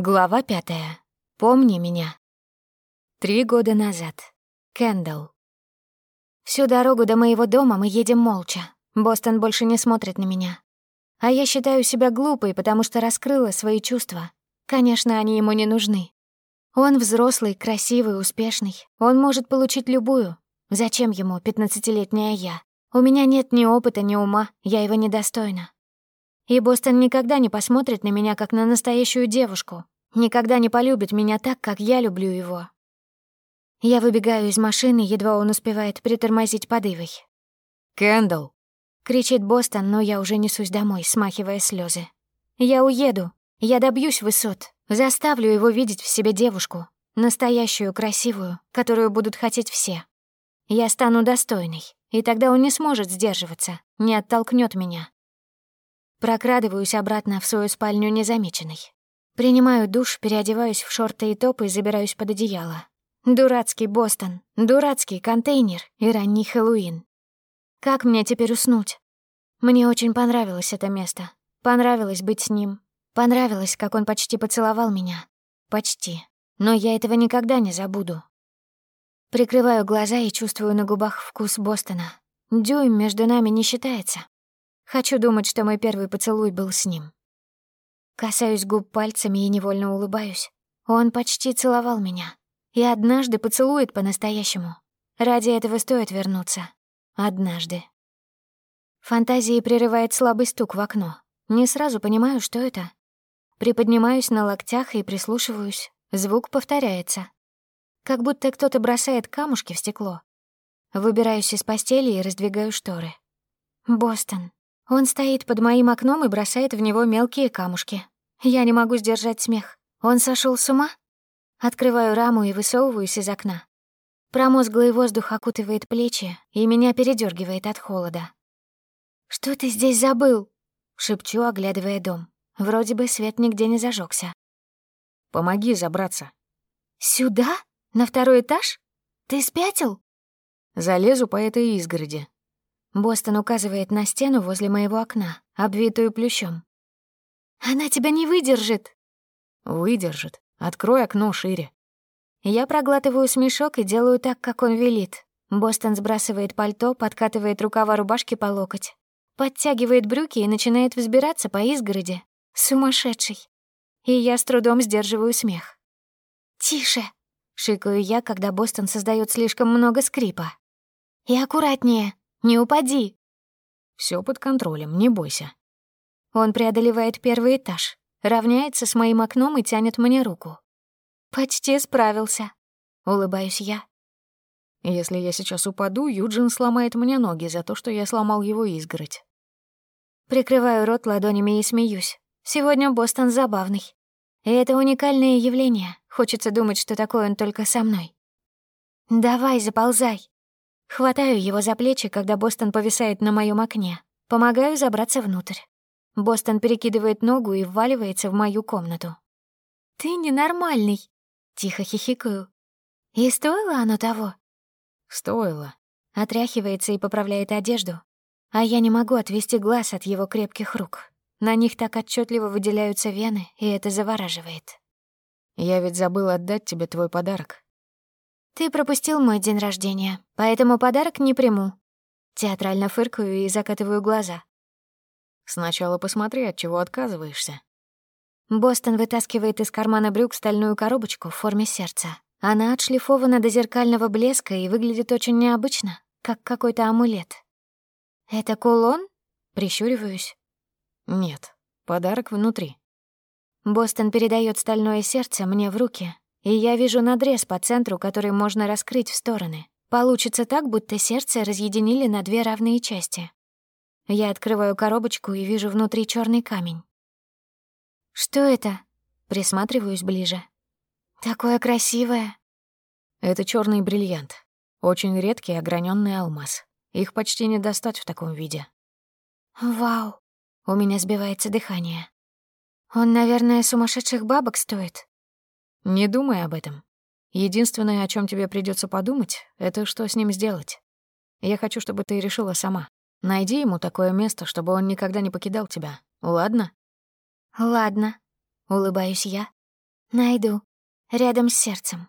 Глава пятая. Помни меня. Три года назад. Кендл. Всю дорогу до моего дома мы едем молча. Бостон больше не смотрит на меня. А я считаю себя глупой, потому что раскрыла свои чувства. Конечно, они ему не нужны. Он взрослый, красивый, успешный. Он может получить любую. Зачем ему пятнадцатилетняя я? У меня нет ни опыта, ни ума, я его недостойна. И Бостон никогда не посмотрит на меня, как на настоящую девушку. Никогда не полюбит меня так, как я люблю его. Я выбегаю из машины, едва он успевает притормозить подывой. «Кэндалл!» — кричит Бостон, но я уже несусь домой, смахивая слезы. «Я уеду. Я добьюсь высот. Заставлю его видеть в себе девушку. Настоящую, красивую, которую будут хотеть все. Я стану достойной, и тогда он не сможет сдерживаться, не оттолкнет меня, Прокрадываюсь обратно в свою спальню незамеченной. Принимаю душ, переодеваюсь в шорты и топы и забираюсь под одеяло. Дурацкий Бостон, дурацкий контейнер и ранний Хэллоуин. Как мне теперь уснуть? Мне очень понравилось это место. Понравилось быть с ним. Понравилось, как он почти поцеловал меня. Почти. Но я этого никогда не забуду. Прикрываю глаза и чувствую на губах вкус Бостона. Дюйм между нами не считается. Хочу думать, что мой первый поцелуй был с ним. Касаюсь губ пальцами и невольно улыбаюсь. Он почти целовал меня. И однажды поцелует по-настоящему. Ради этого стоит вернуться. Однажды. Фантазии прерывает слабый стук в окно. Не сразу понимаю, что это. Приподнимаюсь на локтях и прислушиваюсь. Звук повторяется. Как будто кто-то бросает камушки в стекло. Выбираюсь из постели и раздвигаю шторы. Бостон. Он стоит под моим окном и бросает в него мелкие камушки. Я не могу сдержать смех. Он сошел с ума? Открываю раму и высовываюсь из окна. Промозглый воздух окутывает плечи, и меня передергивает от холода. «Что ты здесь забыл?» — шепчу, оглядывая дом. Вроде бы свет нигде не зажегся. «Помоги забраться». «Сюда? На второй этаж? Ты спятил?» «Залезу по этой изгороди. Бостон указывает на стену возле моего окна, обвитую плющом. «Она тебя не выдержит!» «Выдержит. Открой окно шире». Я проглатываю смешок и делаю так, как он велит. Бостон сбрасывает пальто, подкатывает рукава рубашки по локоть. Подтягивает брюки и начинает взбираться по изгороди. Сумасшедший. И я с трудом сдерживаю смех. «Тише!» — шикаю я, когда Бостон создает слишком много скрипа. «И аккуратнее!» Не упади!» «Все под контролем, не бойся». Он преодолевает первый этаж, равняется с моим окном и тянет мне руку. «Почти справился», — улыбаюсь я. «Если я сейчас упаду, Юджин сломает мне ноги за то, что я сломал его изгородь». Прикрываю рот ладонями и смеюсь. Сегодня Бостон забавный. И это уникальное явление. Хочется думать, что такое он только со мной. «Давай, заползай!» Хватаю его за плечи, когда Бостон повисает на моем окне. Помогаю забраться внутрь. Бостон перекидывает ногу и вваливается в мою комнату. «Ты ненормальный!» — тихо хихикаю. «И стоило оно того?» «Стоило». Отряхивается и поправляет одежду. А я не могу отвести глаз от его крепких рук. На них так отчетливо выделяются вены, и это завораживает. «Я ведь забыл отдать тебе твой подарок», «Ты пропустил мой день рождения, поэтому подарок не приму». Театрально фыркаю и закатываю глаза. «Сначала посмотри, от чего отказываешься». Бостон вытаскивает из кармана брюк стальную коробочку в форме сердца. Она отшлифована до зеркального блеска и выглядит очень необычно, как какой-то амулет. «Это кулон?» — прищуриваюсь. «Нет, подарок внутри». Бостон передает стальное сердце мне в руки, и я вижу надрез по центру, который можно раскрыть в стороны. Получится так, будто сердце разъединили на две равные части. Я открываю коробочку и вижу внутри черный камень. «Что это?» Присматриваюсь ближе. «Такое красивое!» Это черный бриллиант. Очень редкий ограненный алмаз. Их почти не достать в таком виде. «Вау!» У меня сбивается дыхание. «Он, наверное, сумасшедших бабок стоит?» Не думай об этом. Единственное, о чем тебе придется подумать, это что с ним сделать. Я хочу, чтобы ты решила сама. Найди ему такое место, чтобы он никогда не покидал тебя. Ладно? Ладно, улыбаюсь я. Найду. Рядом с сердцем.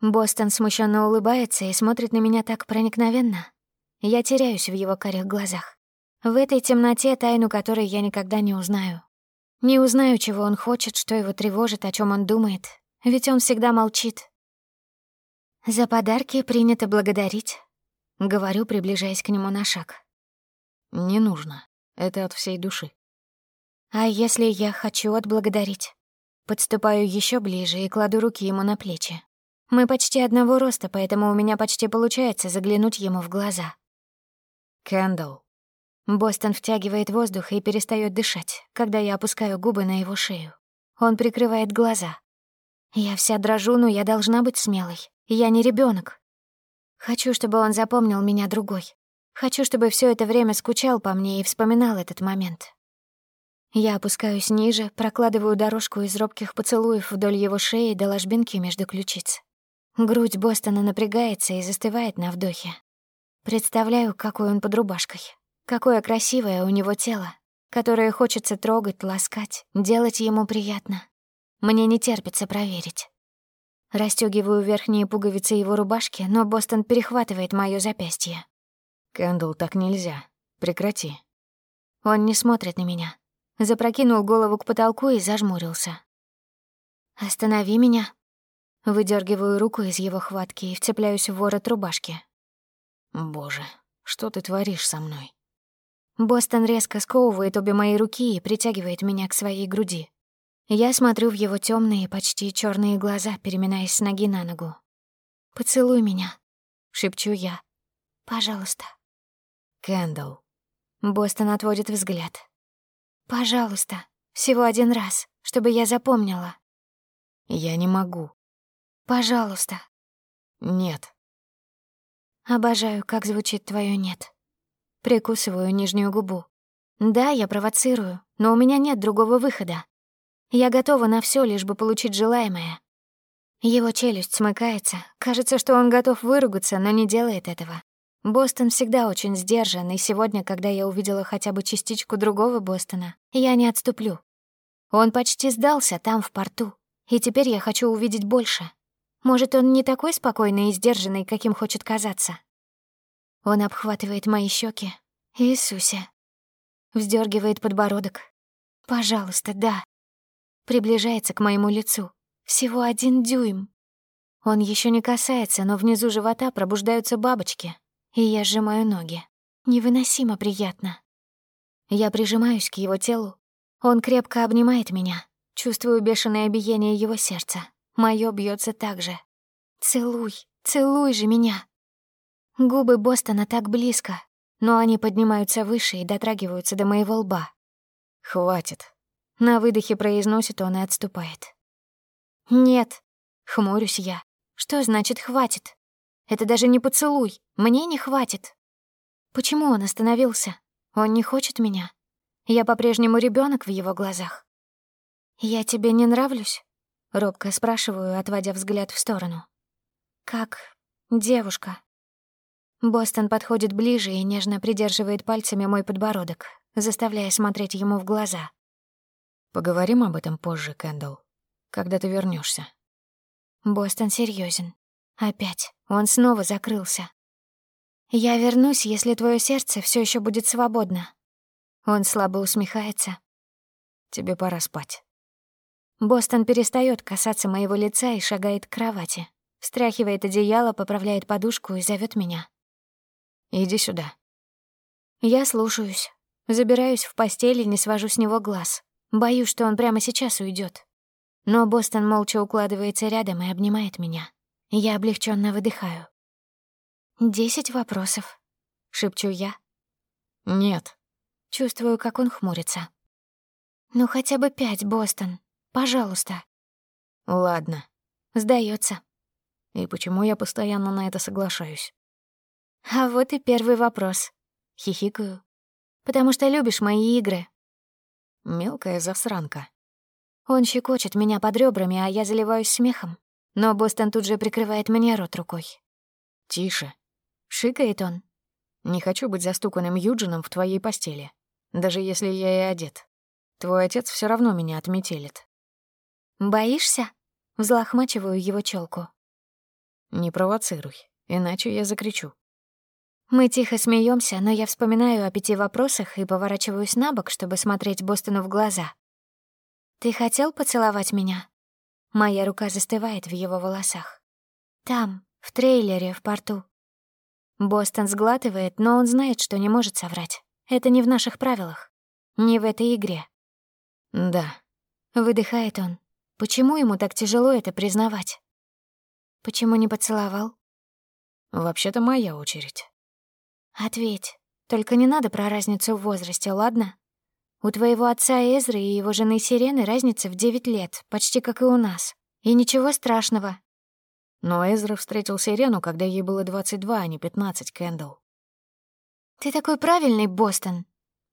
Бостон смущенно улыбается и смотрит на меня так проникновенно. Я теряюсь в его карих глазах. В этой темноте, тайну которой я никогда не узнаю. Не узнаю, чего он хочет, что его тревожит, о чем он думает. Ведь он всегда молчит. За подарки принято благодарить. Говорю, приближаясь к нему на шаг. Не нужно. Это от всей души. А если я хочу отблагодарить? Подступаю еще ближе и кладу руки ему на плечи. Мы почти одного роста, поэтому у меня почти получается заглянуть ему в глаза. Кэндл. Бостон втягивает воздух и перестает дышать, когда я опускаю губы на его шею. Он прикрывает глаза. Я вся дрожу, но я должна быть смелой. Я не ребенок. Хочу, чтобы он запомнил меня другой. Хочу, чтобы все это время скучал по мне и вспоминал этот момент. Я опускаюсь ниже, прокладываю дорожку из робких поцелуев вдоль его шеи до ложбинки между ключиц. Грудь Бостона напрягается и застывает на вдохе. Представляю, какой он под рубашкой. Какое красивое у него тело, которое хочется трогать, ласкать, делать ему приятно. Мне не терпится проверить. Растёгиваю верхние пуговицы его рубашки, но Бостон перехватывает моё запястье. «Кэндл, так нельзя. Прекрати». Он не смотрит на меня. Запрокинул голову к потолку и зажмурился. «Останови меня». Выдёргиваю руку из его хватки и вцепляюсь в ворот рубашки. «Боже, что ты творишь со мной?» Бостон резко сковывает обе мои руки и притягивает меня к своей груди. Я смотрю в его темные, почти черные глаза, переминаясь с ноги на ногу. «Поцелуй меня», — шепчу я. «Пожалуйста». «Кэндалл». Бостон отводит взгляд. «Пожалуйста, всего один раз, чтобы я запомнила». «Я не могу». «Пожалуйста». «Нет». «Обожаю, как звучит твое «нет» прикусываю нижнюю губу. Да, я провоцирую, но у меня нет другого выхода. Я готова на все, лишь бы получить желаемое. Его челюсть смыкается. Кажется, что он готов выругаться, но не делает этого. Бостон всегда очень сдержан, и сегодня, когда я увидела хотя бы частичку другого Бостона, я не отступлю. Он почти сдался там, в порту, и теперь я хочу увидеть больше. Может, он не такой спокойный и сдержанный, каким хочет казаться. Он обхватывает мои щеки. «Иисусе!» Вздергивает подбородок. «Пожалуйста, да!» Приближается к моему лицу. Всего один дюйм. Он еще не касается, но внизу живота пробуждаются бабочки, и я сжимаю ноги. Невыносимо приятно. Я прижимаюсь к его телу. Он крепко обнимает меня. Чувствую бешеное биение его сердца. Моё бьётся так же. «Целуй, целуй же меня!» Губы Бостона так близко, но они поднимаются выше и дотрагиваются до моего лба. «Хватит». На выдохе произносит он и отступает. «Нет», — хмурюсь я. «Что значит «хватит»? Это даже не поцелуй. Мне не хватит». Почему он остановился? Он не хочет меня. Я по-прежнему ребенок в его глазах. «Я тебе не нравлюсь?» — робко спрашиваю, отводя взгляд в сторону. «Как девушка?» Бостон подходит ближе и нежно придерживает пальцами мой подбородок, заставляя смотреть ему в глаза. «Поговорим об этом позже, Кэндалл, когда ты вернешься. Бостон серьезен. Опять. Он снова закрылся. «Я вернусь, если твое сердце все еще будет свободно». Он слабо усмехается. «Тебе пора спать». Бостон перестает касаться моего лица и шагает к кровати. Встряхивает одеяло, поправляет подушку и зовет меня. Иди сюда». Я слушаюсь. Забираюсь в постель и не свожу с него глаз. Боюсь, что он прямо сейчас уйдет. Но Бостон молча укладывается рядом и обнимает меня. Я облегченно выдыхаю. «Десять вопросов», — шепчу я. «Нет». Чувствую, как он хмурится. «Ну хотя бы пять, Бостон. Пожалуйста». «Ладно». Сдается. «И почему я постоянно на это соглашаюсь?» «А вот и первый вопрос». Хихикаю. «Потому что любишь мои игры». Мелкая засранка. Он щекочет меня под ребрами, а я заливаюсь смехом. Но Бостон тут же прикрывает мне рот рукой. «Тише», — шикает он. «Не хочу быть застуканным Юджином в твоей постели, даже если я и одет. Твой отец все равно меня отметелит». «Боишься?» — взлохмачиваю его челку. «Не провоцируй, иначе я закричу», мы тихо смеемся, но я вспоминаю о пяти вопросах и поворачиваюсь на бок, чтобы смотреть Бостону в глаза. «Ты хотел поцеловать меня?» Моя рука застывает в его волосах. «Там, в трейлере, в порту». Бостон сглатывает, но он знает, что не может соврать. Это не в наших правилах. Не в этой игре. «Да», — выдыхает он. «Почему ему так тяжело это признавать?» «Почему не поцеловал?» «Вообще-то моя очередь». «Ответь. Только не надо про разницу в возрасте, ладно? У твоего отца Эзры и его жены Сирены разница в девять лет, почти как и у нас. И ничего страшного». Но Эзра встретил Сирену, когда ей было 22, а не 15, Кэндалл. «Ты такой правильный, Бостон!»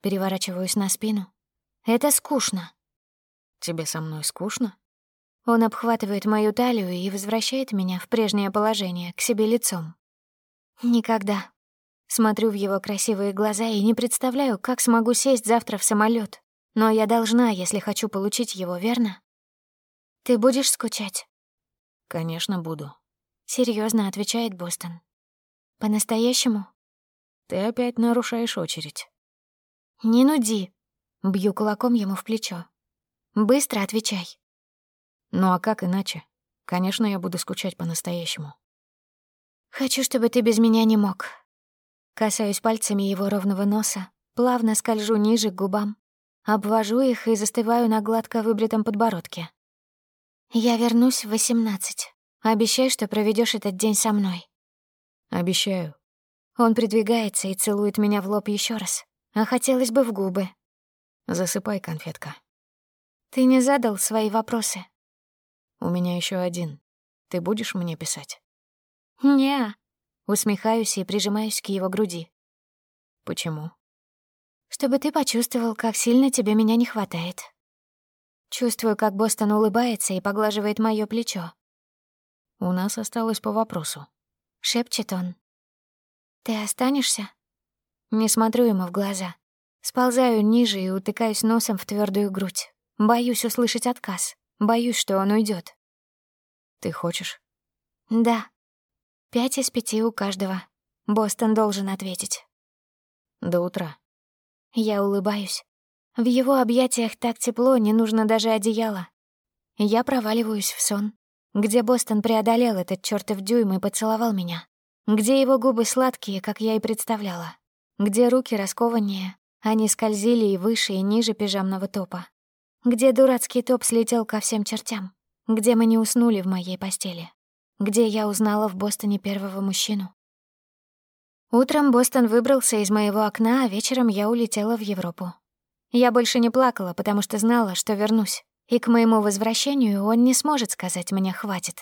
Переворачиваюсь на спину. «Это скучно». «Тебе со мной скучно?» Он обхватывает мою талию и возвращает меня в прежнее положение, к себе лицом. «Никогда», Смотрю в его красивые глаза и не представляю, как смогу сесть завтра в самолет. Но я должна, если хочу получить его, верно? Ты будешь скучать? Конечно, буду. Серьезно отвечает Бостон. По-настоящему? Ты опять нарушаешь очередь. Не нуди. Бью кулаком ему в плечо. Быстро отвечай. Ну а как иначе? Конечно, я буду скучать по-настоящему. Хочу, чтобы ты без меня не мог. Касаюсь пальцами его ровного носа, плавно скольжу ниже к губам, обвожу их и застываю на гладко выбритом подбородке. «Я вернусь в восемнадцать. Обещай, что проведешь этот день со мной». «Обещаю». Он придвигается и целует меня в лоб еще раз, а хотелось бы в губы. «Засыпай, конфетка». «Ты не задал свои вопросы». «У меня еще один. Ты будешь мне писать?» «Не-а», Усмехаюсь и прижимаюсь к его груди. Почему? Чтобы ты почувствовал, как сильно тебе меня не хватает. Чувствую, как Бостон улыбается и поглаживает моё плечо. У нас осталось по вопросу. Шепчет он. Ты останешься? Не смотрю ему в глаза. Сползаю ниже и утыкаюсь носом в твёрдую грудь. Боюсь услышать отказ. Боюсь, что он уйдет. Ты хочешь? Да. Пять из пяти у каждого. Бостон должен ответить. До утра. Я улыбаюсь. В его объятиях так тепло, не нужно даже одеяло. Я проваливаюсь в сон, где Бостон преодолел этот чёртов дюйм и поцеловал меня, где его губы сладкие, как я и представляла, где руки раскованнее, они скользили и выше, и ниже пижамного топа, где дурацкий топ слетел ко всем чертям, где мы не уснули в моей постели где я узнала в Бостоне первого мужчину. Утром Бостон выбрался из моего окна, а вечером я улетела в Европу. Я больше не плакала, потому что знала, что вернусь, и к моему возвращению он не сможет сказать мне «хватит».